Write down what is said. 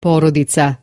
Porodica.